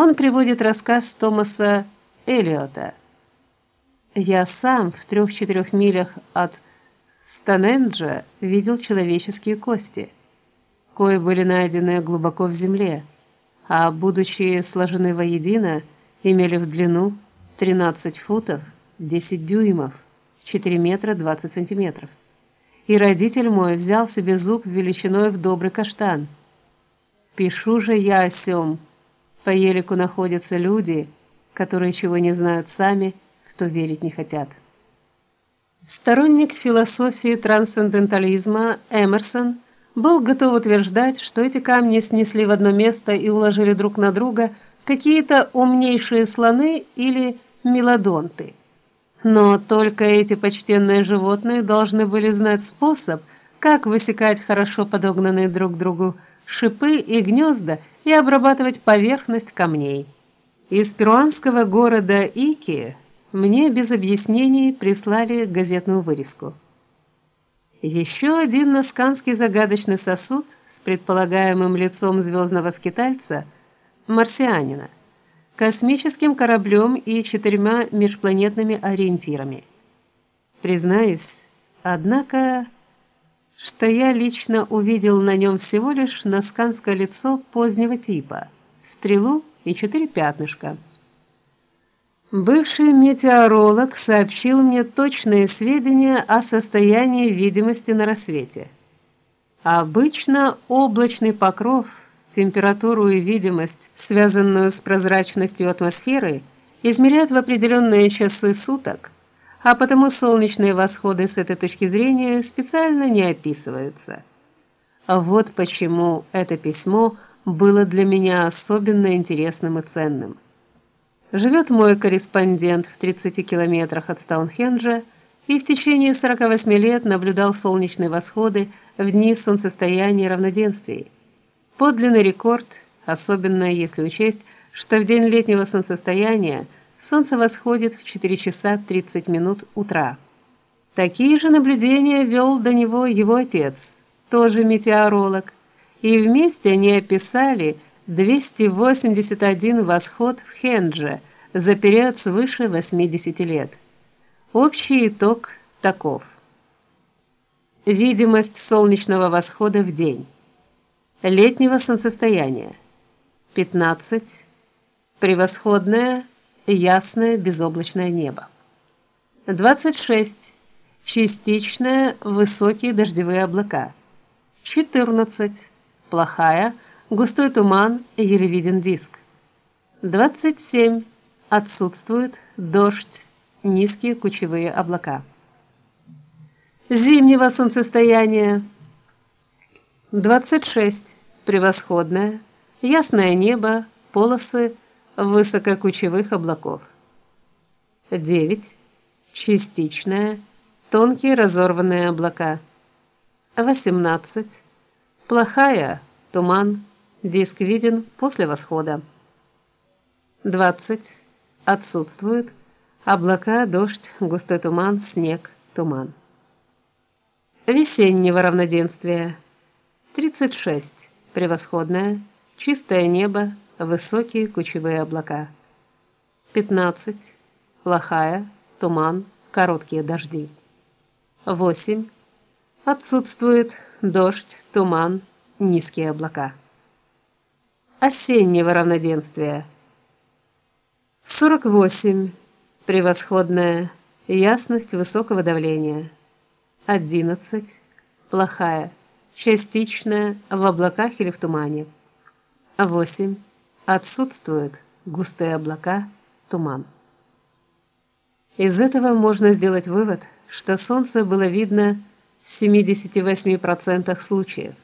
он приводит рассказ Томаса Элиота. Я сам в трех-четырех милях от Станенджа видел человеческие кости, кои были найдены глубоко в земле, а будучи сложены воедино, имели в длину 13 футов 10 дюймов, 4 метра 20 сантиметров. И родитель мой взял себе зуб величиной в добрый каштан. Пишу же я о сём. По елику находятся люди, которые чего не знают сами, в то верить не хотят. Сторонник философии трансцендентализма Эмерсон был готов утверждать, что эти камни снесли в одно место и уложили друг на друга какие-то умнейшие слоны или мелодонты. Но только эти почтенные животные должны были знать способ, как высекать хорошо подогнанные друг к другу шипы и гнезда и обрабатывать поверхность камней. Из перуанского города Ики мне без объяснений прислали газетную вырезку. Еще один насканский загадочный сосуд с предполагаемым лицом звездного скитальца, марсианина – космическим кораблем и четырьмя межпланетными ориентирами. Признаюсь, однако, что я лично увидел на нем всего лишь насканское лицо позднего типа, стрелу и четыре пятнышка. Бывший метеоролог сообщил мне точные сведения о состоянии видимости на рассвете. Обычно облачный покров Температуру и видимость, связанную с прозрачностью атмосферы, измеряют в определенные часы суток, а потому солнечные восходы с этой точки зрения специально не описываются. А вот почему это письмо было для меня особенно интересным и ценным. Живет мой корреспондент в 30 километрах от Стоунхенджа и в течение 48 лет наблюдал солнечные восходы в дни солнцестояния равноденствий. Подлинный рекорд, особенно если учесть, что в день летнего солнцестояния солнце восходит в 4 часа 30 минут утра. Такие же наблюдения вел до него его отец, тоже метеоролог, и вместе они описали 281 восход в Хендже за период свыше 80 лет. Общий итог таков: видимость солнечного восхода в день летнего солнцестояния. 15. Превосходное, ясное безоблачное небо. 26. Частичное, высокие дождевые облака. 14. Плохая, густой туман, еле виден диск. 27. Отсутствует дождь, низкие кучевые облака. Зимнего солнцестояния 26. Превосходное, ясное небо, полосы высококучевых облаков. 9. Частичное, тонкие разорванные облака. 18. Плохая, туман, диск виден после восхода. 20. Отсутствуют облака, дождь, густой туман, снег, туман. Весеннего равноденствия. 36. Превосходное, чистое небо, высокие кучевые облака. 15. Плохая, туман, короткие дожди. 8. Отсутствует дождь, туман, низкие облака. Осеннего равноденствия. 48. Превосходная, ясность высокого давления. 11. Плохая, частичная в облаках или в тумане. 8. Отсутствуют густые облака, туман. Из этого можно сделать вывод, что солнце было видно в 78% случаев.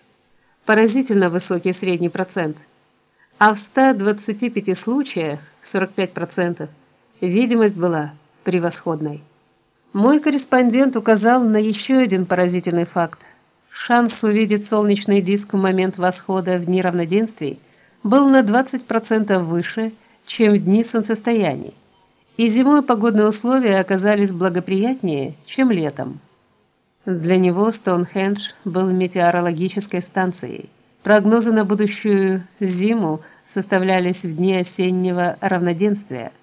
Поразительно высокий средний процент. А в 125 случаях, 45%, видимость была превосходной. Мой корреспондент указал на еще один поразительный факт шанс увидеть солнечный диск в момент восхода в дни равноденствий был на 20% выше, чем в дни солнцестояний. И зимой погодные условия оказались благоприятнее, чем летом. Для него Стоунхендж был метеорологической станцией. Прогнозы на будущую зиму составлялись в дни осеннего равноденствия –